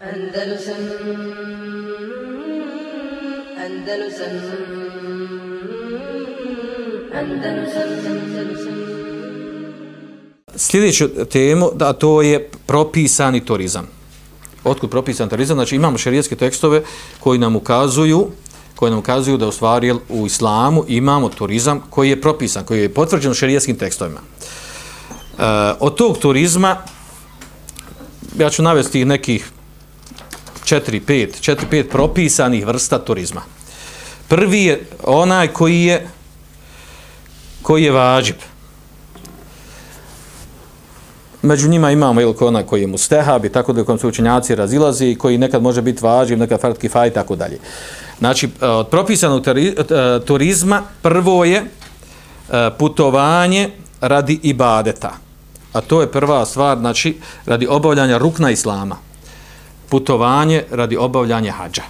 Andalusam Andalusam Andalusam Andalusam Sljedeću temu, da to je propisani turizam. Otkud propisan turizam? Znači imamo šerijetske tekstove koji nam ukazuju koji nam ukazuju da u stvari u islamu imamo turizam koji je propisan, koji je potvrđen u šerijetskim tekstovima. E, od tog turizma ja ću navesti nekih 4-5 4-5 propisanih vrsta turizma. Prvi je onaj koji je koji je vađib. Među njima imamo ili onaj koji je mustehab i tako da u kojem su učenjaci razilazi i koji nekad može biti vađib, nekad fartki faj i tako dalje. Znači, e, od propisanog e, turizma prvo je e, putovanje radi ibadeta. A to je prva stvar, znači, radi obavljanja rukna islama. Putovanje radi obavljanja hađa.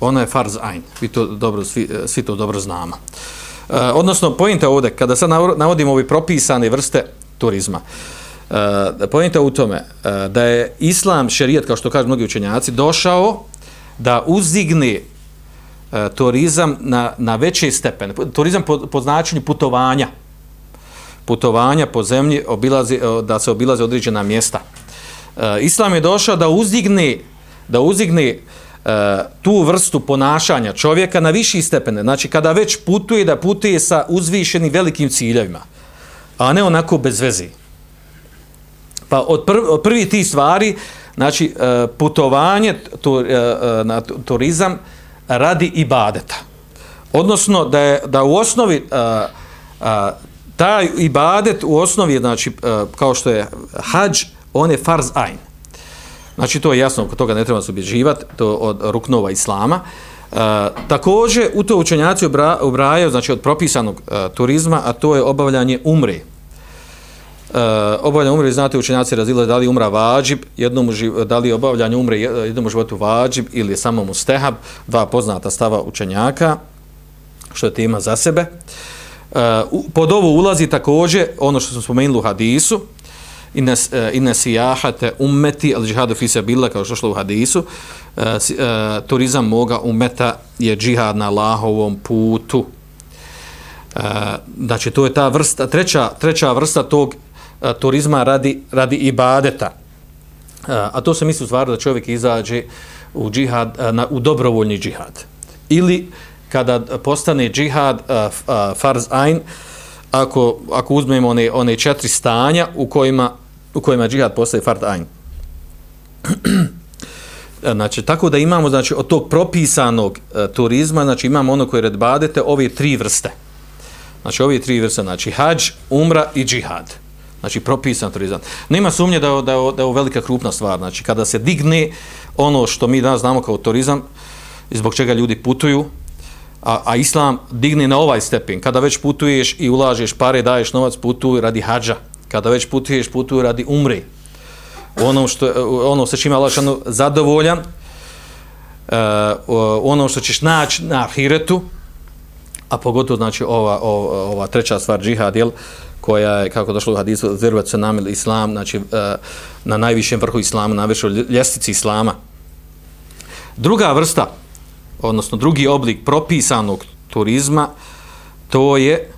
Ono je farz ajn. Vi to dobro, svi, eh, svi to dobro znamo. Eh, odnosno, pojenta ovdje, kada sad navodimo ovi propisane vrste turizma, eh, pojenta u tome da je islam, šerijat, kao što kažu mnogi učenjaci, došao da uzdigne e, turizam na, na veće stepene. Turizam po, po značenju putovanja. Putovanja po zemlji, obilazi, da se obilaze određena mjesta. Eh, Islam je došao da uzdigne, da uzdigne e, tu vrstu ponašanja čovjeka na viši stepene. Znači, kada već putuje, da putuje sa uzvišenim velikim ciljevima, a ne onako bez vezi. Pa od, prv, od prvi ti stvari, znači e, putovanje tur, e, na turizam radi ibadeta. Odnosno da je da u osnovi a, a, taj ibadet u osnovi znači a, kao što je hadž, on je farz ajn. Znači to je jasno, oko toga ne treba se ubježivati, to od ruknova islama. E, također u to učenjaci ubrajaju znači od propisanog e, turizma, a to je obavljanje umre. E, obavljanje umre, znate, učenjaci razile da li umra vađib, jednom da li obavljanje umre jednom životu vađib ili samo mu stehab, dva poznata stava učenjaka, što je tema za sebe. Uh, pod ovo ulazi također ono što smo spomenuli u hadisu, ines, uh, eh, ines jahate ummeti, al džihadu fisa bila, kao što šlo u hadisu, uh, uh, turizam moga umeta je džihad na Allahovom putu. Uh, znači, to je ta vrsta, treća, treća vrsta tog turizma radi, radi ibadeta. A to se misli u stvari da čovjek izađe u džihad, na, u dobrovoljni džihad. Ili kada postane džihad farz ain, ako, ako uzmemo one, one četiri stanja u kojima, u kojima džihad postaje fard ain. E, znači, tako da imamo znači, od tog propisanog e, turizma, znači imamo ono koje redbadete, ove tri vrste. Znači, ove tri vrste, znači hađ, umra i džihad. Znači, propisan turizam. Nema sumnje da, da, da je ovo velika krupna stvar. Znači, kada se digne ono što mi danas znamo kao turizam, zbog čega ljudi putuju, a, a islam digne na ovaj stepen. Kada već putuješ i ulažeš pare, daješ novac, putuj radi hađa. Kada već putuješ, putuj radi umri. Ono, što, ono sa čime Allah zadovoljan, uh, ono što ćeš naći na ahiretu, a pogotovo znači ova, ova, ova treća stvar džihad, jel, koja je, kako došlo u hadisu, zirvat se namil islam, znači uh, na najvišem vrhu islama, na najvišoj ljestici islama. Druga vrsta, odnosno drugi oblik propisanog turizma, to je e,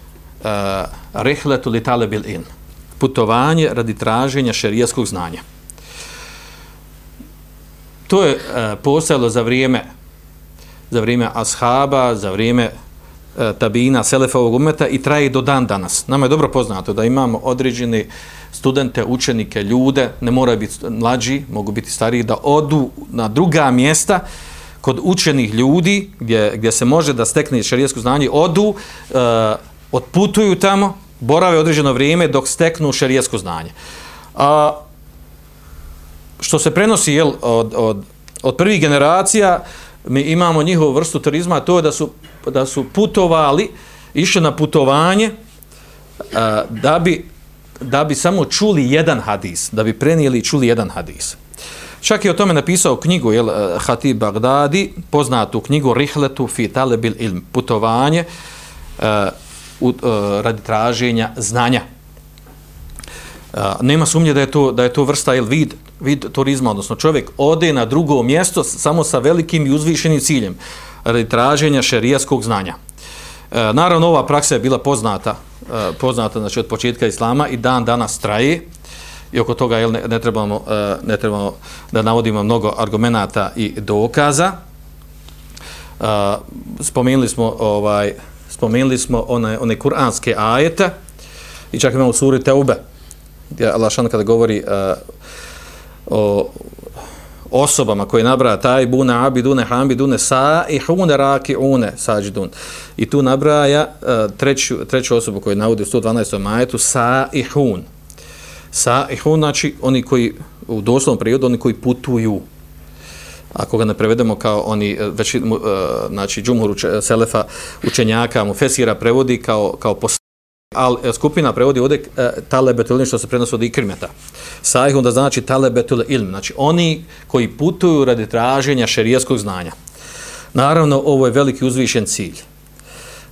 uh, rehletu li talebil in, putovanje radi traženja šerijaskog znanja. To je e, postojalo za vrijeme za vrijeme ashaba, za vrijeme E, tabina Selefovog umeta i traje do dan danas. Nama je dobro poznato da imamo određene studente, učenike, ljude, ne moraju biti mlađi, mogu biti stariji, da odu na druga mjesta kod učenih ljudi gdje, gdje se može da stekne šarijesko znanje, odu, e, otputuju tamo, borave određeno vrijeme dok steknu šerijetsko znanje. A, što se prenosi jel, od, od, od prvih generacija, mi imamo njihovu vrstu turizma, to je da su da su putovali, išli na putovanje a, da, bi, da bi samo čuli jedan hadis, da bi prenijeli čuli jedan hadis. Čak je o tome napisao knjigu jel, Hatib Bagdadi, poznatu knjigu Rihletu fi talebil ilm, putovanje a, u, uh, radi traženja znanja. Uh, nema sumnje da je to, da je to vrsta ili vid vid turizma, odnosno čovjek ode na drugo mjesto samo sa velikim i uzvišenim ciljem radi traženja šerijaskog znanja. E, naravno, ova praksa je bila poznata, e, poznata znači, od početka Islama i dan danas traje i oko toga jel, ne, ne, trebamo, e, ne trebamo da navodimo mnogo argumenata i dokaza. E, spomenuli smo ovaj spomenuli smo one, one kuranske ajete i čak imamo suri Teube gdje Allah šan kada govori uh, o osobama koje nabraja taj buna abidune hamidune sa i hune raki une sađidun i tu nabraja uh, treću, treću osobu koju navodi u 112. majetu sa i hun sa i hun znači oni koji u doslovnom periodu oni koji putuju ako ga ne prevedemo kao oni eh, već eh, znači džumhur eh, selefa učenjaka mu fesira prevodi kao kao al skupina prevodi ovdje talebetul ilm što se prenosi od ikrimeta. Sajh onda znači talebetul ilm znači oni koji putuju radi traženja šerijskog znanja. Naravno ovo je veliki uzvišen cilj.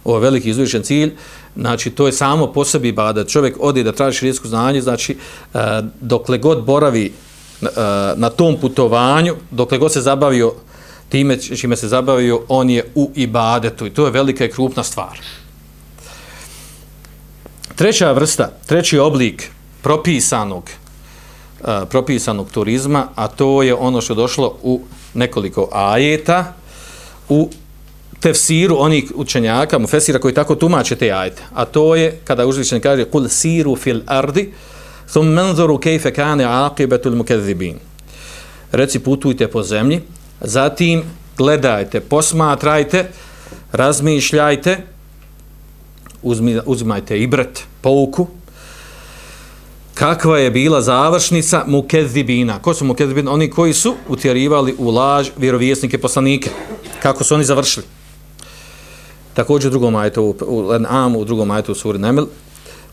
Ovo je veliki uzvišen cilj znači to je samo po sebi bada. čovjek odi da traži šerijsko znanje znači dokle god boravi E, na tom putovanju, dokle god se zabavio time čime se zabavio, on je u ibadetu i to je velika i krupna stvar. Treća vrsta, treći oblik propisanog uh, propisanog turizma, a to je ono što je došlo u nekoliko ajeta u tefsiru onih učenjaka, mufesira koji tako tumače te ajete. A to je kada uzvišen kaže kul siru fil ardi, Thum menzoru kejfe kane aqibetul mukezibin. Reci putujte po zemlji, zatim gledajte, posmatrajte, razmišljajte, uzmi, uzimajte ibret, pouku, kakva je bila završnica mukezibina. Ko su mukezibina? Oni koji su utjerivali u laž vjerovjesnike poslanike. Kako su oni završili? Također u drugom ajetu, u Amu, u drugom ajetu u suri Nemil,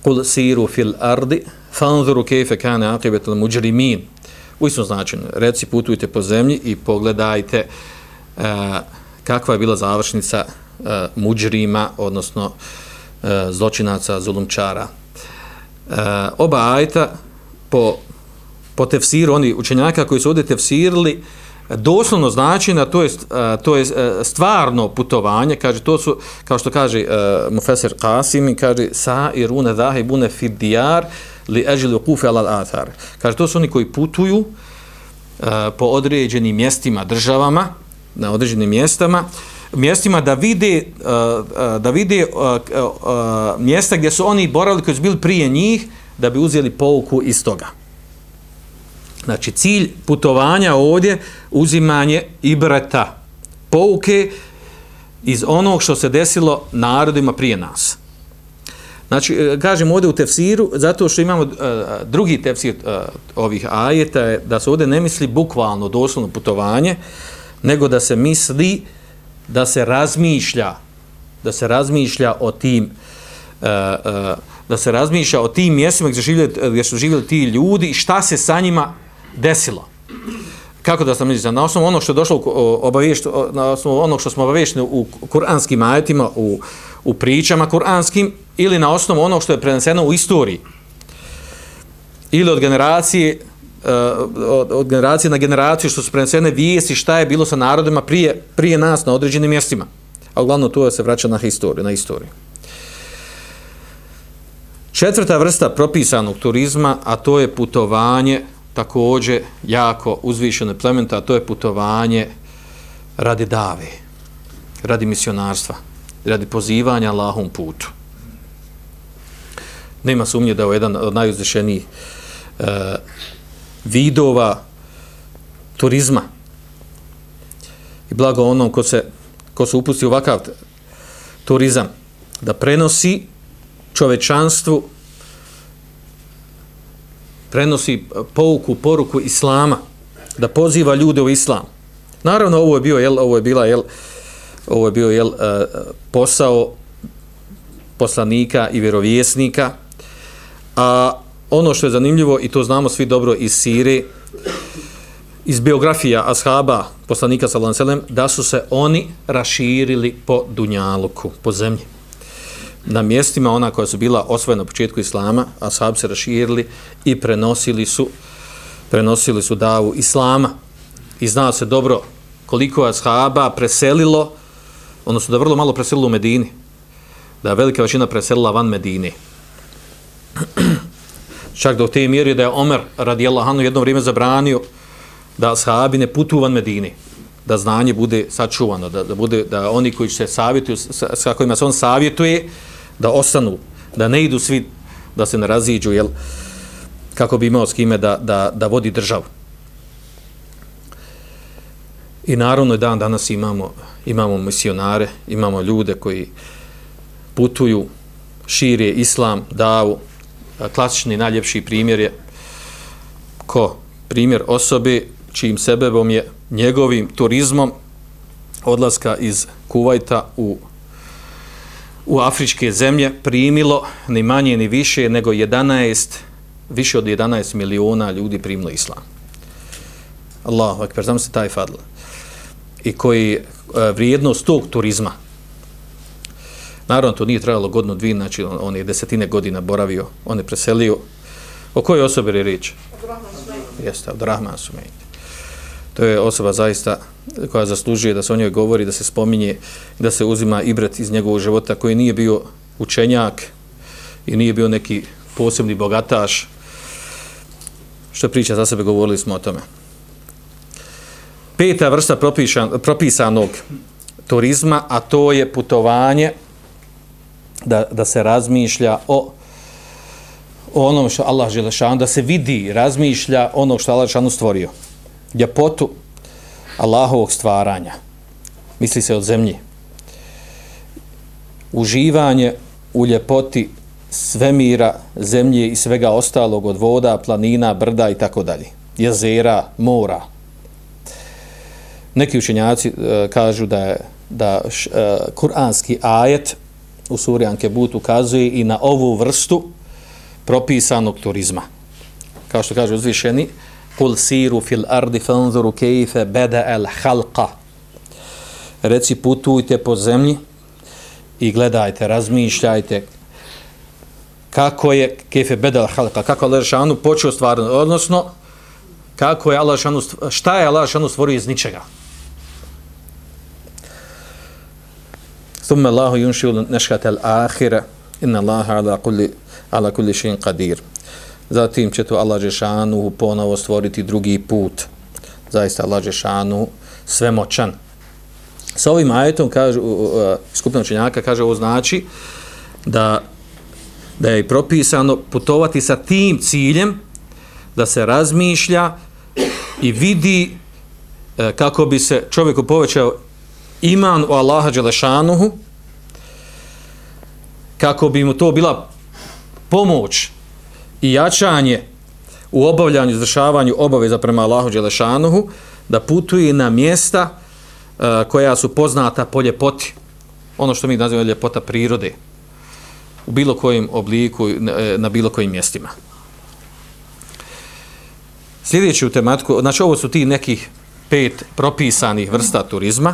Kul siru fil ardi, fanzuru kejfe kane akibetel muđrimin. U istom značinu, reci putujte po zemlji i pogledajte uh, kakva je bila završnica uh, muđrima, odnosno uh, zločinaca, zulumčara. Uh, oba ajta po, po tefsiru, oni učenjaka koji su ovdje tefsirili, doslovno znači na to je to je stvarno putovanje kaže to su kao što kaže uh, Mufesir Qasim kaže sa iruna zahibuna fi uh, li ajli wuquf ala al-athar kaže to su oni koji putuju uh, po određenim mjestima državama na određenim mjestama mjestima da vide uh, da vide uh, uh, mjesta gdje su oni boravili koji su bili prije njih da bi uzeli pouku iz toga Znači, cilj putovanja ovdje, uzimanje ibreta, pouke iz onog što se desilo narodima prije nas. Znači, kažemo kažem ovdje u tefsiru, zato što imamo uh, drugi tefsir uh, ovih ajeta, je da se ovdje ne misli bukvalno, doslovno putovanje, nego da se misli da se razmišlja, da se razmišlja o tim uh, uh, da se razmišlja o tim mjestima gdje, živjeli, gdje su živjeli ti ljudi i šta se sa njima desilo. Kako da sam misli? Znači, na osnovu onog što je došlo obaviješt, na osnovu onog što smo obaviješteni u kuranskim ajetima, u, u pričama kuranskim, ili na osnovu onog što je preneseno u istoriji. Ili od generacije, e, od, od generacije na generaciju što su prenesene vijesti šta je bilo sa narodima prije, prije nas na određenim mjestima. A uglavnom to se vraća na historiju, na istoriju. Četvrta vrsta propisanog turizma, a to je putovanje također jako uzvišeno plementa, a to je putovanje radi dave, radi misionarstva, radi pozivanja Allahom putu. Nema sumnje da je jedan od najuzvišenijih e, vidova turizma i blago onom ko se, ko se upusti u ovakav turizam, da prenosi čovečanstvu prenosi pouku, poruku islama, da poziva ljude u islam. Naravno, ovo je bio, jel, ovo je bila, jel, ovo je bio, jel, e, e, posao poslanika i vjerovjesnika, a ono što je zanimljivo, i to znamo svi dobro iz Sire, iz biografija ashaba poslanika sallam, da su se oni raširili po Dunjaluku, po zemlji na mjestima ona koja su bila osvojena na početku islama, ashab se raširili i prenosili su prenosili su davu islama i zna se dobro koliko je ashaba preselilo, odnosno da vrlo malo preselilo u Medini, da je velika većina preselila van Medine. Čak do te mjeri da je Omer radijallahu anhu jedno vrijeme zabranio da ashabi ne putu van Medine, da znanje bude sačuvano, da, da, bude, da oni koji se savjetuju, sa, sa kojima se on savjetuje, da ostanu, da ne idu svi, da se ne raziđu, jel, kako bi imao s kime da, da, da vodi državu. I naravno dan danas imamo, imamo misionare, imamo ljude koji putuju, šire islam, davu, klasični najljepši primjer je ko primjer osobe čijim sebebom je njegovim turizmom odlaska iz Kuvajta u u afričke zemlje primilo ni manje ni više nego 11 više od 11 miliona ljudi primilo islam. Allahu ekber, znam se taj fadl. I koji e, vrijednost tog turizma Naravno, to nije trajalo godinu dvije, znači on, on je desetine godina boravio, on je preselio. O kojoj osobi je riječ? Jeste, od Rahman Sumejt. To je osoba zaista koja zaslužuje da se o njoj govori, da se spominje, da se uzima ibret iz njegovog života koji nije bio učenjak i nije bio neki posebni bogataš. Što priča za sebe, govorili smo o tome. Peta vrsta propisanog turizma, a to je putovanje da, da se razmišlja o, o onom što Allah Želešanu, da se vidi, razmišlja ono što Allah Želešanu stvorio. Ljepotu Allahovog stvaranja. Misli se od zemlji. Uživanje u ljepoti svemira, zemlje i svega ostalog od voda, planina, brda i tako dalje. Jezera, mora. Neki učenjaci e, kažu da je da š, e, kuranski ajet u suri Ankebut ukazuje i na ovu vrstu propisanog turizma. Kao što kaže uzvišeni, kul siru fil ardi fanzuru kejfe beda el halqa. Reci putujte po zemlji i gledajte, razmišljajte kako je kejfe beda el halqa, kako je Allah počeo stvarno, odnosno kako je Allah šta je Allah stvorio iz ničega. ثم الله ينشئ نشأة الآخرة إن الله على كل على كل شيء قدير Zatim će to Allah Žešanu ponovo stvoriti drugi put. Zaista Allah Žešanu svemoćan. Sa ovim ajetom kaže, skupina učenjaka kaže ovo znači da, da je propisano putovati sa tim ciljem da se razmišlja i vidi e, kako bi se čovjeku povećao iman u Allaha Đelešanuhu kako bi mu to bila pomoć i jačanje u obavljanju, izvršavanju obaveza prema Allahu Đelešanuhu da putuje na mjesta uh, koja su poznata po ljepoti. Ono što mi nazivamo ljepota prirode u bilo kojem obliku, e, na bilo kojim mjestima. Sljedeći u tematku, znači ovo su ti nekih pet propisanih vrsta turizma.